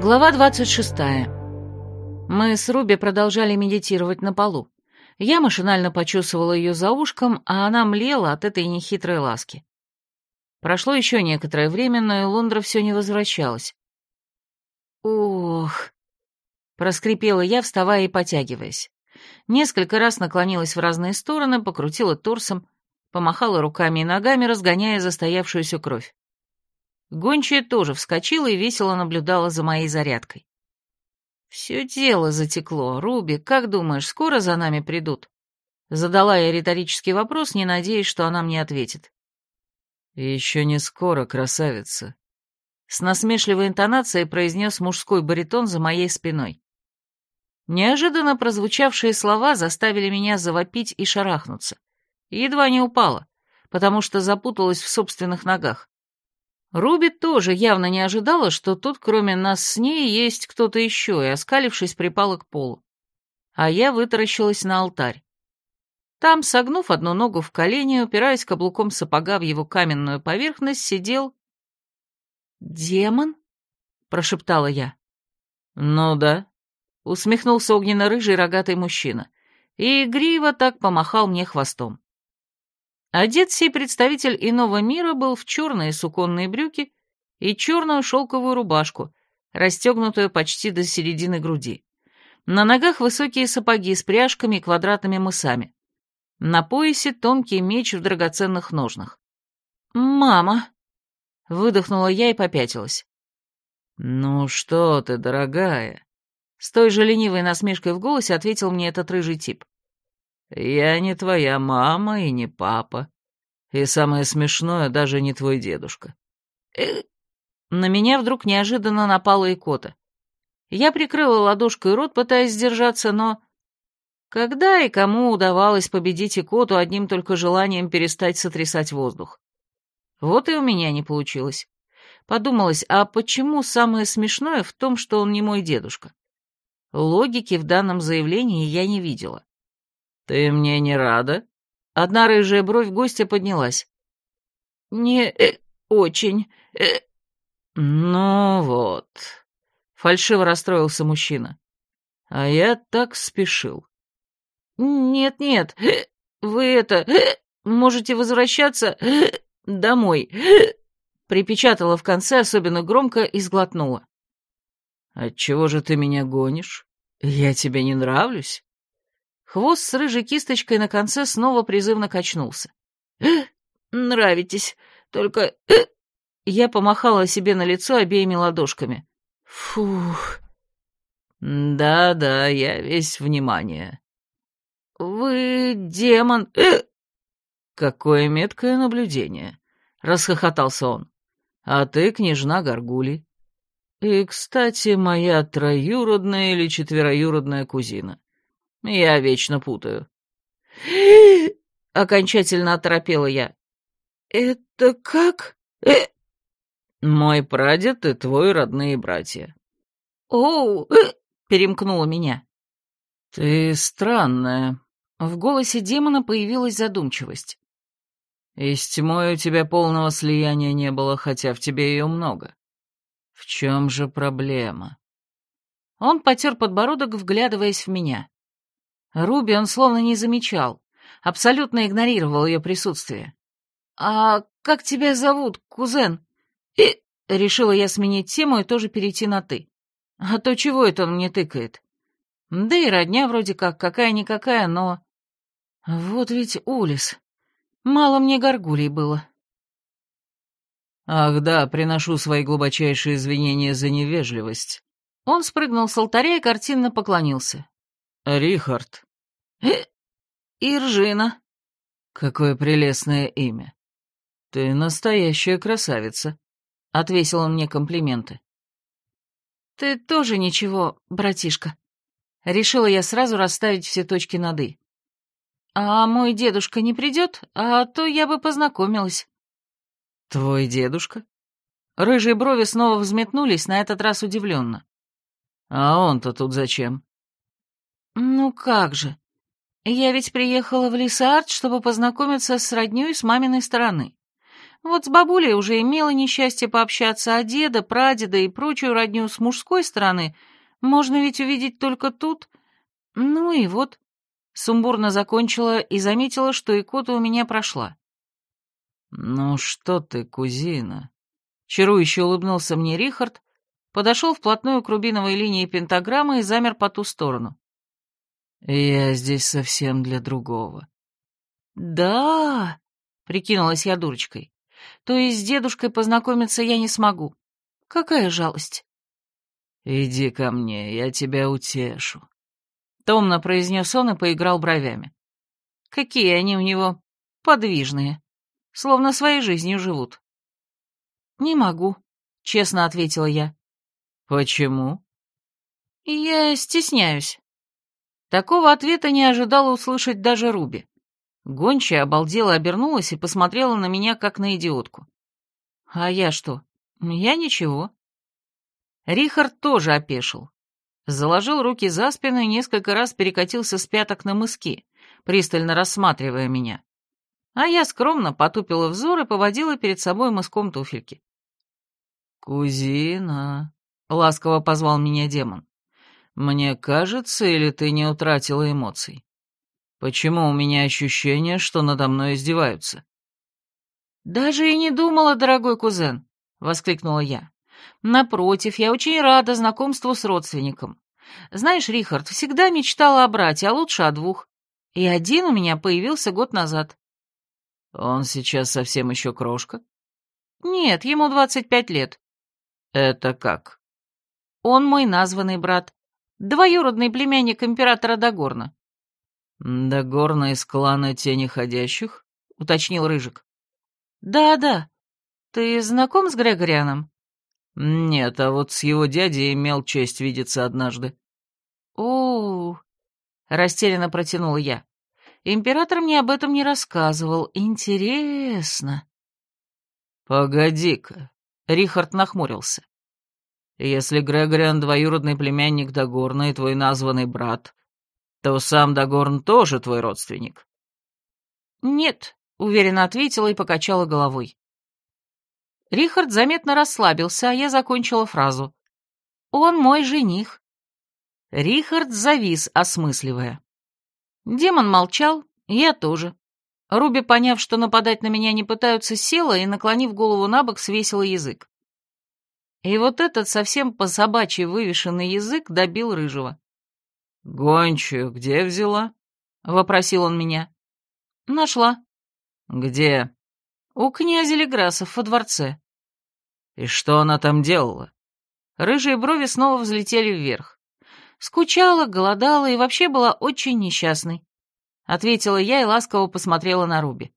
Глава 26. Мы с Руби продолжали медитировать на полу. Я машинально почесывала ее за ушком, а она млела от этой нехитрой ласки. Прошло еще некоторое время, но Лондра все не возвращалась. «Ох!» — проскрипела я, вставая и потягиваясь. Несколько раз наклонилась в разные стороны, покрутила торсом, помахала руками и ногами, разгоняя застоявшуюся кровь. Гончая тоже вскочила и весело наблюдала за моей зарядкой. «Все тело затекло. Руби, как думаешь, скоро за нами придут?» Задала я риторический вопрос, не надеясь, что она мне ответит. «Еще не скоро, красавица», — с насмешливой интонацией произнес мужской баритон за моей спиной. Неожиданно прозвучавшие слова заставили меня завопить и шарахнуться. Едва не упала, потому что запуталась в собственных ногах. Руби тоже явно не ожидала, что тут кроме нас с ней есть кто-то еще, и, оскалившись, припала к полу. А я вытаращилась на алтарь. Там, согнув одну ногу в колени, упираясь каблуком сапога в его каменную поверхность, сидел... «Демон?» — прошептала я. «Ну да», — усмехнулся огненно-рыжий рогатый мужчина, и игриво так помахал мне хвостом. Одет сей представитель иного мира был в черные суконные брюки и черную шелковую рубашку, расстегнутую почти до середины груди. На ногах высокие сапоги с пряжками и квадратными мысами. На поясе тонкий меч в драгоценных ножнах. «Мама!» — выдохнула я и попятилась. «Ну что ты, дорогая?» С той же ленивой насмешкой в голосе ответил мне этот рыжий тип. Я не твоя мама и не папа. И самое смешное, даже не твой дедушка. Э, на меня вдруг неожиданно напала икота. Я прикрыла ладошкой рот, пытаясь сдержаться, но... Когда и кому удавалось победить икоту одним только желанием перестать сотрясать воздух? Вот и у меня не получилось. Подумалось, а почему самое смешное в том, что он не мой дедушка? Логики в данном заявлении я не видела. «Ты мне не рада?» Одна рыжая бровь гостя поднялась. «Не э, очень. Э». «Ну вот», — фальшиво расстроился мужчина. «А я так спешил». «Нет-нет, э, вы это... Э, можете возвращаться э, домой», — припечатала в конце особенно громко и сглотнула. «Отчего же ты меня гонишь? Я тебе не нравлюсь?» Хвост с рыжей кисточкой на конце снова призывно качнулся. «Нравитесь, только...» Я помахала себе на лицо обеими ладошками. «Фух...» «Да-да, я весь внимание». «Вы демон...» «Какое меткое наблюдение!» — расхохотался он. «А ты, княжна Гаргули. И, кстати, моя троюродная или четвероюродная кузина. Я вечно путаю. Окончательно оторопела я. Это как? Мой прадед и твой родные братья. Оу, перемкнула меня. Ты странная. В голосе демона появилась задумчивость. И с тьмой у тебя полного слияния не было, хотя в тебе ее много. В чем же проблема? Он потер подбородок, вглядываясь в меня. Руби он словно не замечал, абсолютно игнорировал ее присутствие. «А как тебя зовут, кузен?» И решила я сменить тему и тоже перейти на «ты». А то чего это он мне тыкает? Да и родня вроде как, какая-никакая, но... Вот ведь Улис. Мало мне горгулей было. Ах да, приношу свои глубочайшие извинения за невежливость. Он спрыгнул с алтаря и картинно поклонился. Рихард. Иржина. Какое прелестное имя. Ты настоящая красавица. Отвесил он мне комплименты. Ты тоже ничего, братишка. Решила я сразу расставить все точки над «и». А мой дедушка не придет, а то я бы познакомилась. Твой дедушка? Рыжие брови снова взметнулись, на этот раз удивленно. А он-то тут зачем? «Ну как же. Я ведь приехала в Лисард, чтобы познакомиться с роднёй с маминой стороны. Вот с бабулей уже имела несчастье пообщаться, а деда, прадеда и прочую родню с мужской стороны можно ведь увидеть только тут. Ну и вот, сумбурно закончила и заметила, что икота у меня прошла. «Ну что ты, кузина?» Чарующе улыбнулся мне Рихард, подошел вплотную к рубиновой линии пентаграммы и замер по ту сторону. «Я здесь совсем для другого». «Да», — прикинулась я дурочкой, — «то есть с дедушкой познакомиться я не смогу. Какая жалость». «Иди ко мне, я тебя утешу», — томно произнес он и поиграл бровями. «Какие они у него подвижные, словно своей жизнью живут». «Не могу», — честно ответила я. «Почему?» «Я стесняюсь». Такого ответа не ожидала услышать даже Руби. Гончая обалдела обернулась и посмотрела на меня, как на идиотку. «А я что? Я ничего». Рихард тоже опешил. Заложил руки за спину и несколько раз перекатился с пяток на мыски, пристально рассматривая меня. А я скромно потупила взор и поводила перед собой мыском туфельки. «Кузина», — ласково позвал меня демон, — «мне кажется, или ты не утратила эмоций? Почему у меня ощущение, что надо мной издеваются?» «Даже и не думала, дорогой кузен», — воскликнула я. «Напротив, я очень рада знакомству с родственником. Знаешь, Рихард, всегда мечтала о брате, а лучше о двух. И один у меня появился год назад». «Он сейчас совсем еще крошка?» «Нет, ему двадцать пять лет». «Это как?» «Он мой названный брат, двоюродный племянник императора Дагорна». «Дагорна из клана Тени Ходящих?» — уточнил Рыжик. «Да-да. Ты знаком с Грегорианом?» «Нет, а вот с его дядей имел честь видеться однажды». «О-о-о!» — растерянно протянул я. «Император мне об этом не рассказывал. Интересно». «Погоди-ка», — Рихард нахмурился. «Если Грегориан двоюродный племянник Дагорна и твой названный брат, то сам Дагорн тоже твой родственник?» «Нет», — уверенно ответила и покачала головой. Рихард заметно расслабился, а я закончила фразу. «Он мой жених». Рихард завис, осмысливая. Демон молчал, я тоже. Руби, поняв, что нападать на меня не пытаются, села и, наклонив голову на бок, свесила язык. И вот этот совсем по-собачьи вывешенный язык добил рыжего. «Гончую где взяла?» — вопросил он меня. «Нашла». «Где?» «У князя Леграсов во дворце». «И что она там делала?» Рыжие брови снова взлетели вверх. Скучала, голодала и вообще была очень несчастной. Ответила я и ласково посмотрела на Руби.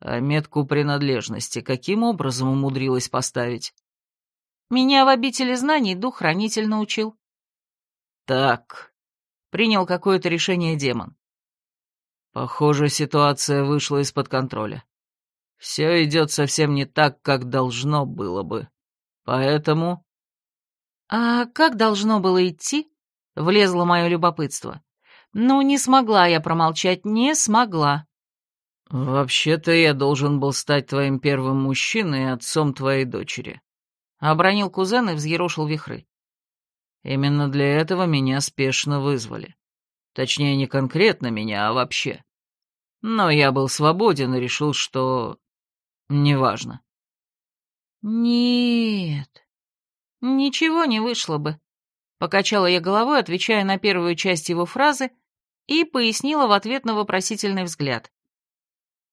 «А метку принадлежности каким образом умудрилась поставить?» «Меня в обители знаний дух-хранитель научил». «Так», — принял какое-то решение демон. «Похоже, ситуация вышла из-под контроля. Все идет совсем не так, как должно было бы. Поэтому...» «А как должно было идти?» — влезло мое любопытство. «Ну, не смогла я промолчать, не смогла». «Вообще-то я должен был стать твоим первым мужчиной и отцом твоей дочери», — обронил кузен и взъерошил вихры. «Именно для этого меня спешно вызвали. Точнее, не конкретно меня, а вообще. Но я был свободен и решил, что Неважно. Нет, ничего не вышло бы. Покачала я головой, отвечая на первую часть его фразы, и пояснила в ответ на вопросительный взгляд.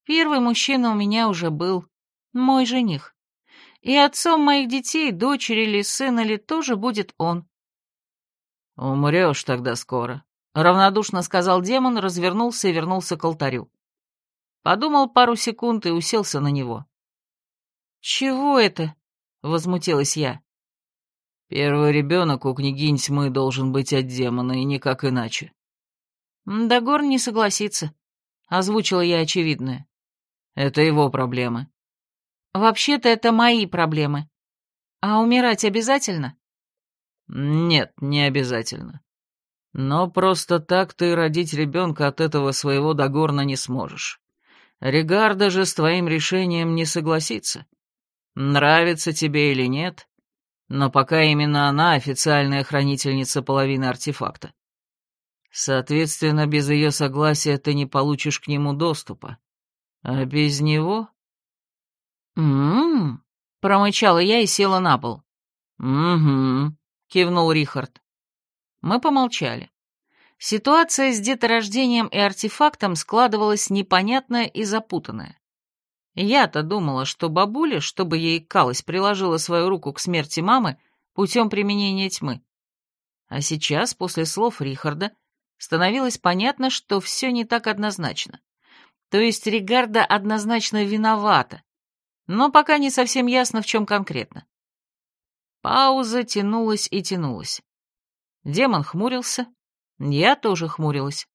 Первый мужчина у меня уже был, мой жених. И отцом моих детей, дочери или сына ли, тоже будет он. «Умрешь тогда скоро», — равнодушно сказал демон, развернулся и вернулся к алтарю. Подумал пару секунд и уселся на него. «Чего это?» — возмутилась я. «Первый ребенок у княгинь тьмы должен быть от демона, и никак иначе». «Дагорн не согласится», — озвучила я очевидное. «Это его проблемы». «Вообще-то это мои проблемы. А умирать обязательно?» «Нет, не обязательно. Но просто так ты родить ребенка от этого своего Дагорна не сможешь. Регарда же с твоим решением не согласится. Нравится тебе или нет, но пока именно она официальная хранительница половины артефакта. Соответственно, без ее согласия ты не получишь к нему доступа. А без него... «М-м-м», промычала я и села на пол. «Угу», — кивнул Рихард. Мы помолчали. Ситуация с деторождением и артефактом складывалась непонятная и запутанная. Я-то думала, что бабуля, чтобы ей калась, приложила свою руку к смерти мамы путем применения тьмы. А сейчас, после слов Рихарда, становилось понятно, что все не так однозначно. То есть Ригарда однозначно виновата, но пока не совсем ясно, в чем конкретно. Пауза тянулась и тянулась. Демон хмурился, я тоже хмурилась.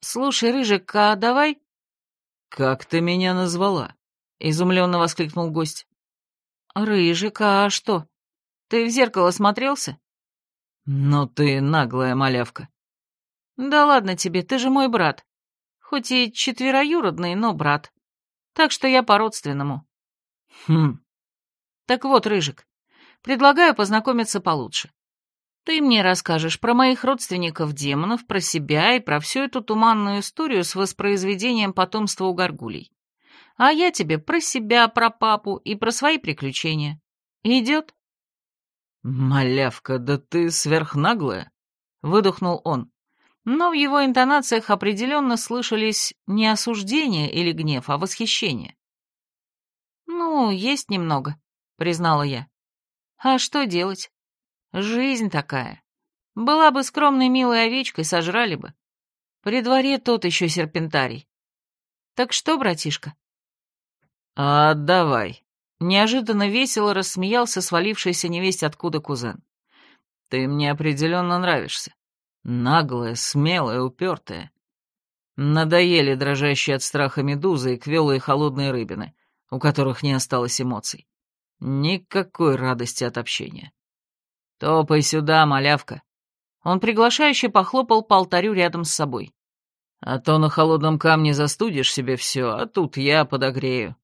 «Слушай, Рыжик, а давай...» «Как ты меня назвала?» — изумленно воскликнул гость. «Рыжик, а что? Ты в зеркало смотрелся?» «Ну ты наглая малявка». «Да ладно тебе, ты же мой брат. Хоть и четвероюродный, но брат. Так что я по-родственному». «Хм». «Так вот, Рыжик, предлагаю познакомиться получше. Ты мне расскажешь про моих родственников-демонов, про себя и про всю эту туманную историю с воспроизведением потомства у горгулей. А я тебе про себя, про папу и про свои приключения. Идет?» «Малявка, да ты сверхнаглая!» — выдохнул он. Но в его интонациях определенно слышались не осуждение или гнев, а восхищение. «Ну, есть немного», — признала я. «А что делать? Жизнь такая. Была бы скромной милой овечкой, сожрали бы. При дворе тот еще серпентарий. Так что, братишка? А давай. Неожиданно весело рассмеялся свалившийся невесть откуда кузен. Ты мне определенно нравишься. Наглая, смелая, упертая. Надоели дрожащие от страха медузы и квелые холодные рыбины, у которых не осталось эмоций. Никакой радости от общения. «Топай сюда, малявка!» Он приглашающе похлопал по алтарю рядом с собой. «А то на холодном камне застудишь себе все, а тут я подогрею».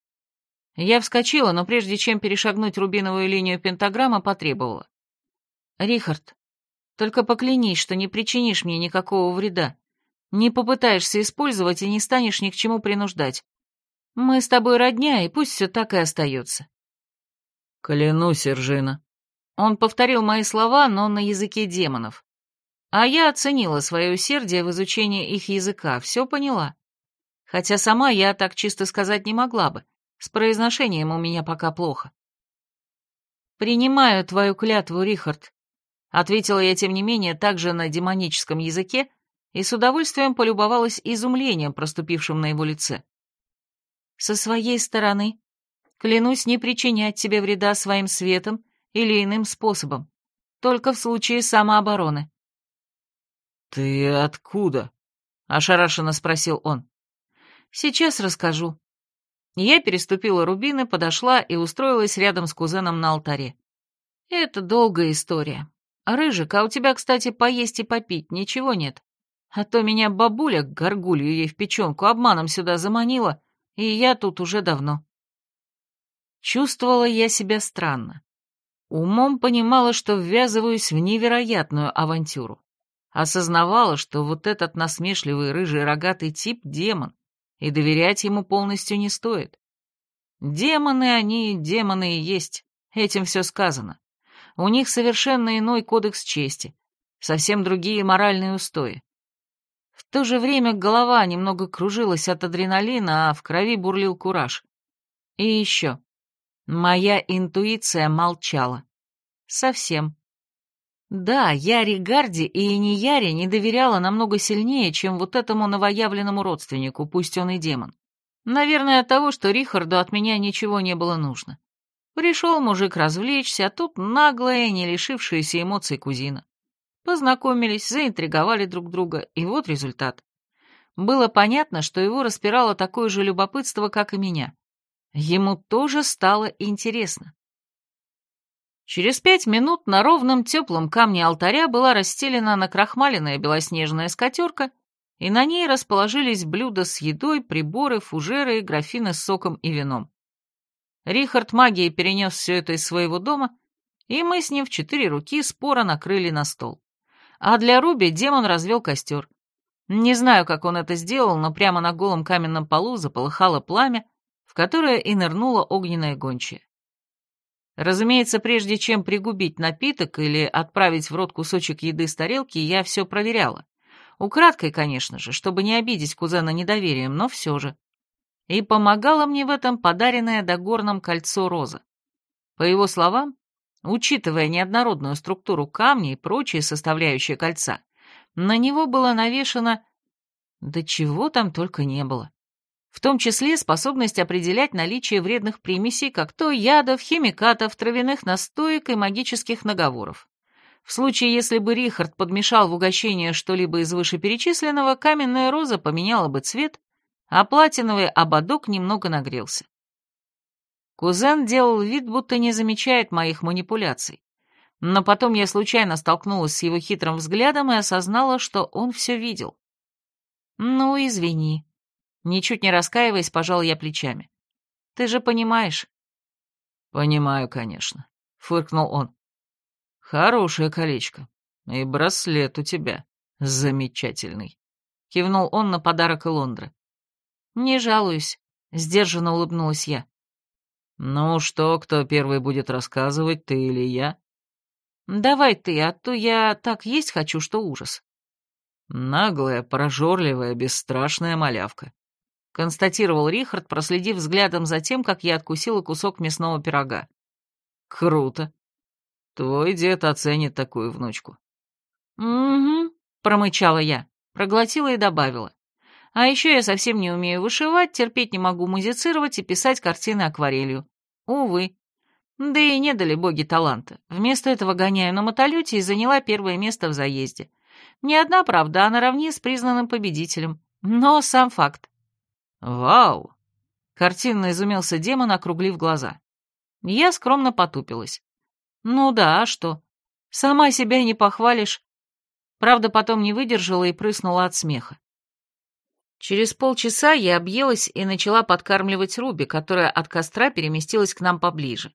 Я вскочила, но прежде чем перешагнуть рубиновую линию пентаграммы, потребовала. «Рихард, только поклянись, что не причинишь мне никакого вреда, не попытаешься использовать и не станешь ни к чему принуждать. Мы с тобой родня, и пусть все так и остается». «Клянусь, Иржина», он повторил мои слова, но на языке демонов. А я оценила свое усердие в изучении их языка, все поняла. Хотя сама я так чисто сказать не могла бы, с произношением у меня пока плохо. «Принимаю твою клятву, Рихард», — ответила я, тем не менее, также на демоническом языке и с удовольствием полюбовалась изумлением, проступившим на его лице. «Со своей стороны, клянусь не причинять тебе вреда своим светом или иным способом, только в случае самообороны. «Ты откуда?» — ошарашенно спросил он. «Сейчас расскажу». Я переступила рубины, подошла и устроилась рядом с кузеном на алтаре. Это долгая история. Рыжик, а у тебя, кстати, поесть и попить ничего нет? А то меня бабуля, горгулью ей в печенку, обманом сюда заманила, и я тут уже давно. Чувствовала я себя странно. Умом понимала, что ввязываюсь в невероятную авантюру. Осознавала, что вот этот насмешливый рыжий рогатый тип — демон, и доверять ему полностью не стоит. Демоны они, демоны и есть, этим все сказано. У них совершенно иной кодекс чести, совсем другие моральные устои. В то же время голова немного кружилась от адреналина, а в крови бурлил кураж. И еще. Моя интуиция молчала. Совсем. Да, Яре Гарди и Инияре не доверяла намного сильнее, чем вот этому новоявленному родственнику, пусть он и демон. Наверное, от того, что Рихарду от меня ничего не было нужно. Пришел мужик развлечься, а тут наглая, не лишившаяся эмоций кузина. Познакомились, заинтриговали друг друга, и вот результат. Было понятно, что его распирало такое же любопытство, как и меня. Ему тоже стало интересно. Через пять минут на ровном теплом камне алтаря была расстелена накрахмаленная белоснежная скатерка, и на ней расположились блюда с едой, приборы, фужеры и графины с соком и вином. Рихард магией перенес все это из своего дома, и мы с ним в четыре руки споро накрыли на стол. А для Руби демон развел костер. Не знаю, как он это сделал, но прямо на голом каменном полу заполыхало пламя, в которое и нырнула огненная гончая. Разумеется, прежде чем пригубить напиток или отправить в рот кусочек еды с тарелки, я все проверяла. Украдкой, конечно же, чтобы не обидеть кузена недоверием, но все же. И помогала мне в этом подаренное догорном кольцо роза. По его словам, учитывая неоднородную структуру камня и прочие составляющие кольца, на него было навешано... Да чего там только не было. В том числе способность определять наличие вредных примесей, как то ядов, химикатов, травяных настоек и магических наговоров. В случае, если бы Рихард подмешал в угощение что-либо из вышеперечисленного, каменная роза поменяла бы цвет, а платиновый ободок немного нагрелся. Кузен делал вид, будто не замечает моих манипуляций. Но потом я случайно столкнулась с его хитрым взглядом и осознала, что он все видел. «Ну, извини». Ничуть не раскаиваясь, пожал я плечами. «Ты же понимаешь». «Понимаю, конечно», — фыркнул он. «Хорошее колечко. И браслет у тебя. Замечательный», — кивнул он на подарок Элондры. «Не жалуюсь», — сдержанно улыбнулась я. «Ну что, кто первый будет рассказывать, ты или я?» «Давай ты, а то я так есть хочу, что ужас». «Наглая, прожорливая, бесстрашная малявка», — констатировал Рихард, проследив взглядом за тем, как я откусила кусок мясного пирога. «Круто. Твой дед оценит такую внучку». «Угу», — промычала я, проглотила и добавила. «А еще я совсем не умею вышивать, терпеть не могу музицировать и писать картины акварелью. Увы, да и не дали боги таланта. Вместо этого гоняю на мотолете и заняла первое место в заезде. Не одна, правда, а наравне с признанным победителем. Но сам факт. «Вау!» — картинно изумился демон, округлив глаза. Я скромно потупилась. «Ну да, а что? Сама себя не похвалишь». Правда, потом не выдержала и прыснула от смеха. Через полчаса я объелась и начала подкармливать Руби, которая от костра переместилась к нам поближе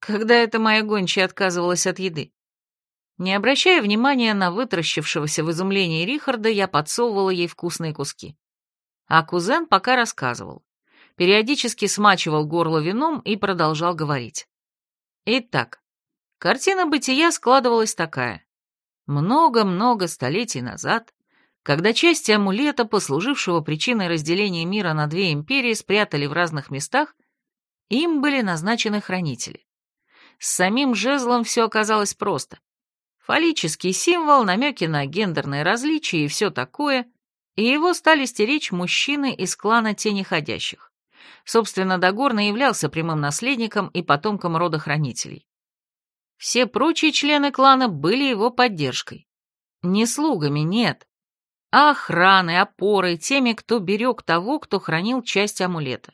когда эта моя гончая отказывалась от еды. Не обращая внимания на вытращившегося в изумлении Рихарда, я подсовывала ей вкусные куски. А кузен пока рассказывал. Периодически смачивал горло вином и продолжал говорить. Итак, картина бытия складывалась такая. Много-много столетий назад, когда части амулета, послужившего причиной разделения мира на две империи, спрятали в разных местах, им были назначены хранители. С самим жезлом все оказалось просто. Фаллический символ, намеки на гендерные различия и все такое, и его стали стеречь мужчины из клана Тенеходящих. Собственно, Дагорна являлся прямым наследником и потомком рода хранителей. Все прочие члены клана были его поддержкой. Не слугами, нет, охраной, опорой, теми, кто берег того, кто хранил часть амулета.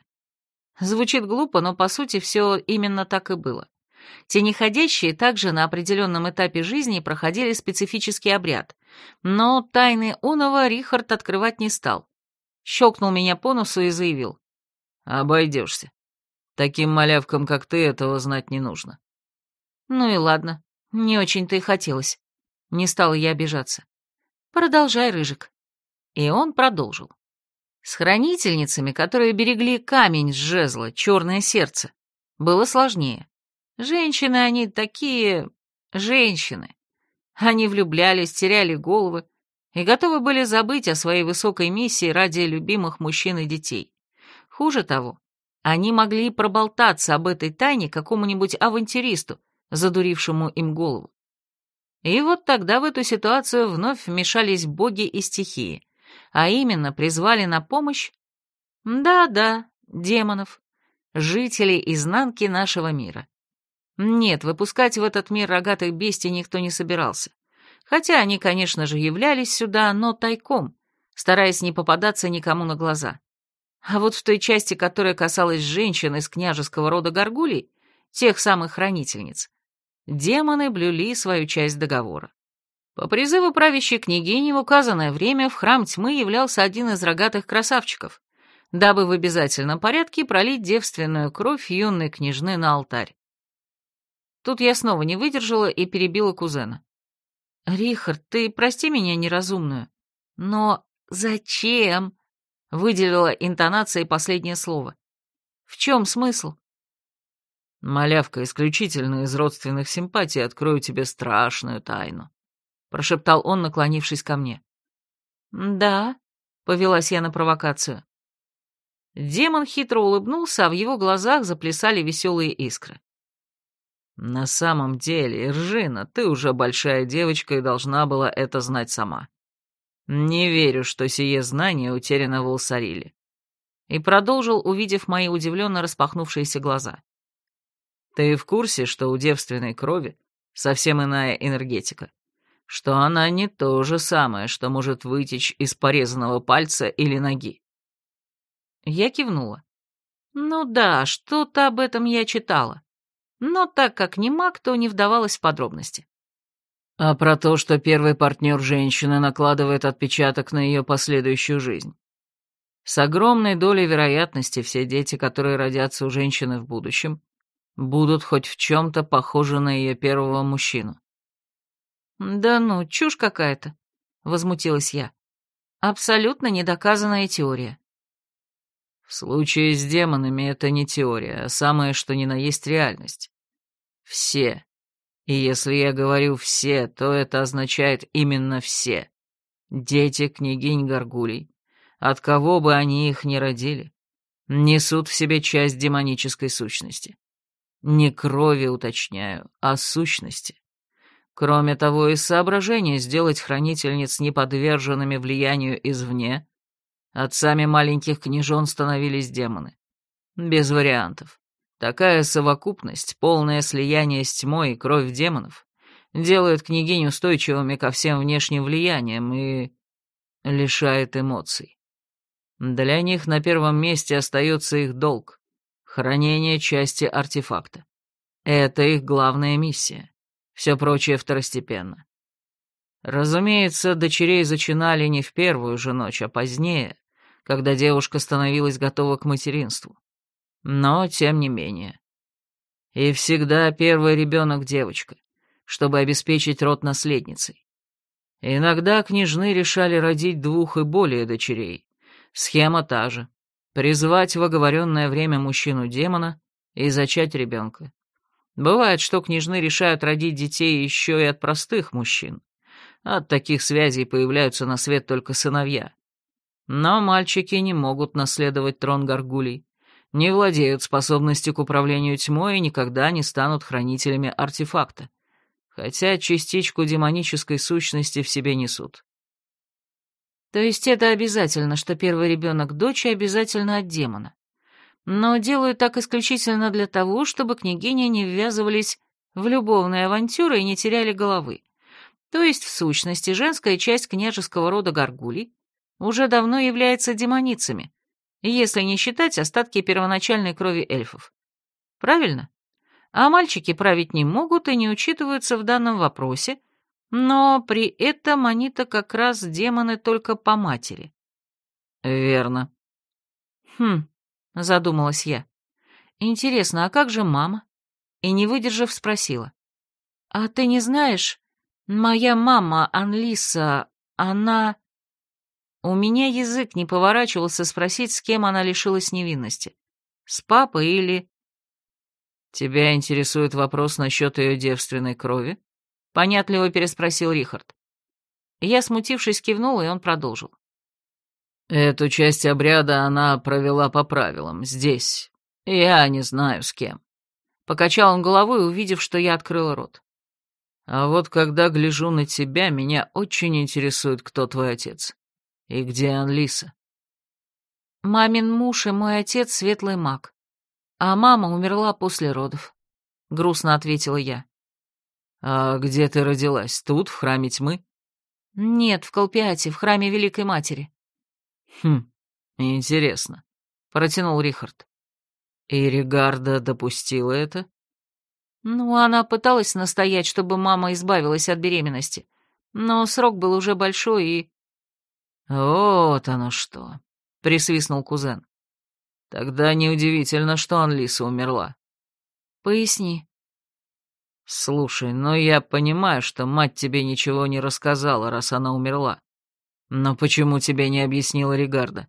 Звучит глупо, но по сути все именно так и было. Тенеходящие также на определенном этапе жизни проходили специфический обряд, но тайны Унова Рихард открывать не стал. Щелкнул меня по носу и заявил. «Обойдешься. Таким малявкам, как ты, этого знать не нужно». «Ну и ладно, не очень-то и хотелось». Не стала я обижаться. «Продолжай, Рыжик». И он продолжил. С хранительницами, которые берегли камень с жезла, черное сердце, было сложнее. Женщины они такие... женщины. Они влюблялись, теряли головы и готовы были забыть о своей высокой миссии ради любимых мужчин и детей. Хуже того, они могли проболтаться об этой тайне какому-нибудь авантюристу, задурившему им голову. И вот тогда в эту ситуацию вновь вмешались боги и стихии, а именно призвали на помощь, да-да, демонов, жителей изнанки нашего мира. Нет, выпускать в этот мир рогатых бестий никто не собирался. Хотя они, конечно же, являлись сюда, но тайком, стараясь не попадаться никому на глаза. А вот в той части, которая касалась женщин из княжеского рода горгулей, тех самых хранительниц, демоны блюли свою часть договора. По призыву правящей княгини в указанное время в храм тьмы являлся один из рогатых красавчиков, дабы в обязательном порядке пролить девственную кровь юной княжны на алтарь. Тут я снова не выдержала и перебила кузена. «Рихард, ты прости меня неразумную, но зачем?» — выделила интонацией последнее слово. «В чем смысл?» «Малявка, исключительно из родственных симпатий открою тебе страшную тайну», — прошептал он, наклонившись ко мне. «Да», — повелась я на провокацию. Демон хитро улыбнулся, а в его глазах заплясали веселые искры. «На самом деле, Иржина, ты уже большая девочка и должна была это знать сама. Не верю, что сие знание утеряно в Улсариле». И продолжил, увидев мои удивленно распахнувшиеся глаза. «Ты в курсе, что у девственной крови совсем иная энергетика? Что она не то же самое, что может вытечь из порезанного пальца или ноги?» Я кивнула. «Ну да, что-то об этом я читала но так как не маг, то не вдавалась в подробности. А про то, что первый партнер женщины накладывает отпечаток на ее последующую жизнь. С огромной долей вероятности все дети, которые родятся у женщины в будущем, будут хоть в чем-то похожи на ее первого мужчину. «Да ну, чушь какая-то», — возмутилась я. «Абсолютно недоказанная теория». В случае с демонами это не теория, а самое что ни на есть реальность. Все. И если я говорю «все», то это означает именно все. Дети княгинь Гаргулей, от кого бы они их ни родили, несут в себе часть демонической сущности. Не крови, уточняю, а сущности. Кроме того, из соображения сделать хранительниц неподверженными влиянию извне Отцами маленьких княжон становились демоны. Без вариантов. Такая совокупность, полное слияние с тьмой и кровь демонов, делает княгинь устойчивыми ко всем внешним влияниям и лишает эмоций. Для них на первом месте остается их долг — хранение части артефакта. Это их главная миссия. Все прочее второстепенно. Разумеется, дочерей зачинали не в первую же ночь, а позднее, когда девушка становилась готова к материнству. Но, тем не менее. И всегда первый ребенок девочка, чтобы обеспечить род наследницей. Иногда княжны решали родить двух и более дочерей. Схема та же. Призвать в оговоренное время мужчину-демона и зачать ребенка. Бывает, что княжны решают родить детей еще и от простых мужчин. От таких связей появляются на свет только сыновья. Но мальчики не могут наследовать трон горгулей, не владеют способностью к управлению тьмой и никогда не станут хранителями артефакта, хотя частичку демонической сущности в себе несут. То есть это обязательно, что первый ребенок дочь обязательно от демона. Но делают так исключительно для того, чтобы княгини не ввязывались в любовные авантюры и не теряли головы. То есть, в сущности, женская часть княжеского рода горгулей уже давно является демоницами, если не считать остатки первоначальной крови эльфов. Правильно? А мальчики править не могут и не учитываются в данном вопросе, но при этом они-то как раз демоны только по матери. Верно. Хм, задумалась я. Интересно, а как же мама? И не выдержав, спросила. А ты не знаешь, моя мама, Анлиса, она... У меня язык не поворачивался спросить, с кем она лишилась невинности. С папой или... «Тебя интересует вопрос насчет ее девственной крови?» — понятливо переспросил Рихард. Я, смутившись, кивнула, и он продолжил. «Эту часть обряда она провела по правилам, здесь. Я не знаю, с кем». Покачал он головой, увидев, что я открыла рот. «А вот когда гляжу на тебя, меня очень интересует, кто твой отец. «И где Анлиса?» «Мамин муж и мой отец — светлый маг, а мама умерла после родов», — грустно ответила я. «А где ты родилась? Тут, в храме тьмы?» «Нет, в Колпиате, в храме Великой Матери». «Хм, интересно», — протянул Рихард. «И Регарда допустила это?» «Ну, она пыталась настоять, чтобы мама избавилась от беременности, Но срок был уже большой и... «Вот оно что», — присвистнул кузен. «Тогда неудивительно, что Анлиса умерла». «Поясни». «Слушай, ну я понимаю, что мать тебе ничего не рассказала, раз она умерла. Но почему тебе не объяснила Ригарда?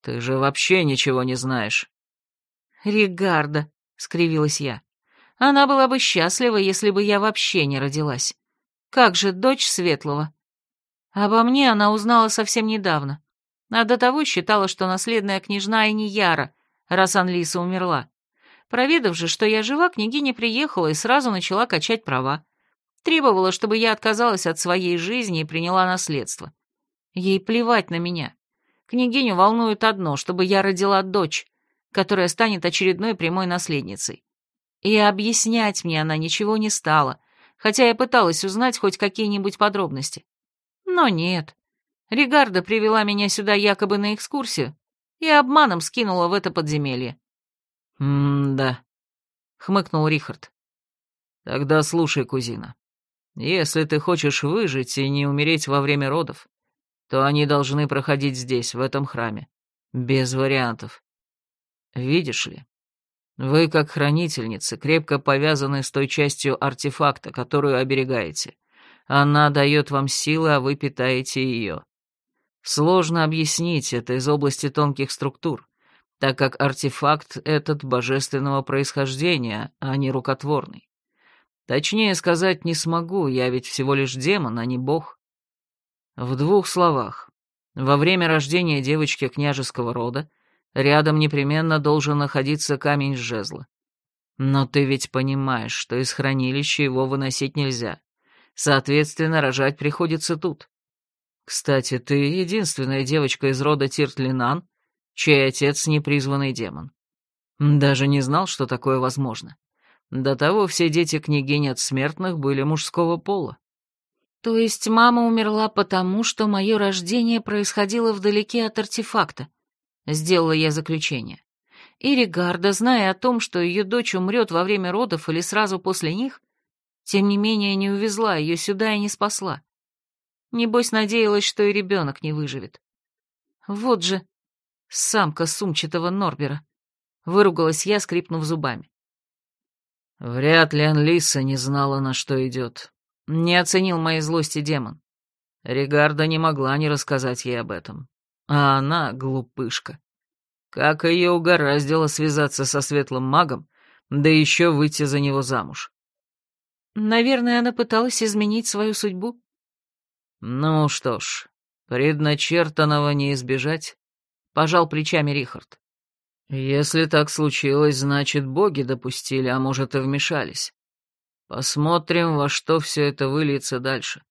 Ты же вообще ничего не знаешь». «Ригарда», — скривилась я. «Она была бы счастлива, если бы я вообще не родилась. Как же дочь Светлого?» Обо мне она узнала совсем недавно, а до того считала, что наследная княжна и не Яра, раз Анлиса умерла. Проведав же, что я жива, княгиня приехала и сразу начала качать права. Требовала, чтобы я отказалась от своей жизни и приняла наследство. Ей плевать на меня. Княгиню волнует одно, чтобы я родила дочь, которая станет очередной прямой наследницей. И объяснять мне она ничего не стала, хотя я пыталась узнать хоть какие-нибудь подробности. Но нет. Ригарда привела меня сюда якобы на экскурсию и обманом скинула в это подземелье. «М-да», — хмыкнул Рихард. «Тогда слушай, кузина. Если ты хочешь выжить и не умереть во время родов, то они должны проходить здесь, в этом храме. Без вариантов. Видишь ли, вы, как хранительницы, крепко повязаны с той частью артефакта, которую оберегаете. Она дает вам силы, а вы питаете ее. Сложно объяснить это из области тонких структур, так как артефакт этот божественного происхождения, а не рукотворный. Точнее сказать не смогу, я ведь всего лишь демон, а не бог. В двух словах. Во время рождения девочки княжеского рода рядом непременно должен находиться камень с жезла. Но ты ведь понимаешь, что из хранилища его выносить нельзя. Соответственно, рожать приходится тут. Кстати, ты единственная девочка из рода Тиртлинан, чей отец непризванный демон. Даже не знал, что такое возможно. До того все дети княгинь от смертных были мужского пола. То есть мама умерла потому, что мое рождение происходило вдалеке от артефакта. Сделала я заключение. И Ригарда, зная о том, что ее дочь умрет во время родов или сразу после них, тем не менее не увезла ее сюда и не спасла. Небось, надеялась, что и ребенок не выживет. Вот же самка сумчатого Норбера. Выругалась я, скрипнув зубами. Вряд ли Анлиса не знала, на что идет. Не оценил моей злости демон. Регарда не могла не рассказать ей об этом. А она глупышка. Как ее угораздило связаться со светлым магом, да еще выйти за него замуж. Наверное, она пыталась изменить свою судьбу. Ну что ж, предначертанного не избежать, пожал плечами Рихард. Если так случилось, значит, боги допустили, а может и вмешались. Посмотрим, во что все это выльется дальше.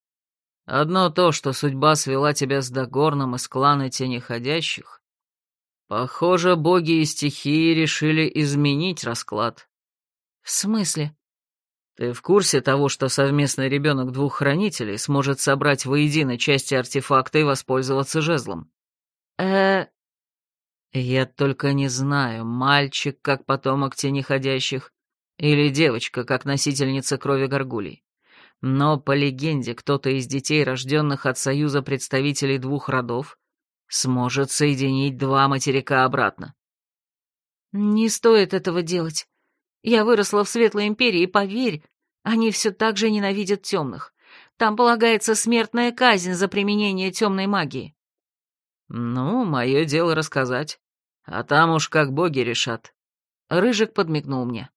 Одно то, что судьба свела тебя с Дагорном из клана Тенеходящих. Похоже, боги и стихии решили изменить расклад. В смысле? Ты в курсе того, что совместный ребенок двух хранителей сможет собрать воедино части артефакта и воспользоваться жезлом? э Я только не знаю, мальчик, как потомок тенеходящих, или девочка, как носительница крови горгулей. Но, по легенде, кто-то из детей, рожденных от союза представителей двух родов, сможет соединить два материка обратно. «Не стоит этого делать. Я выросла в Светлой Империи, и, поверь, они все так же ненавидят темных. Там полагается смертная казнь за применение темной магии». «Ну, мое дело рассказать. А там уж как боги решат». Рыжик подмигнул мне.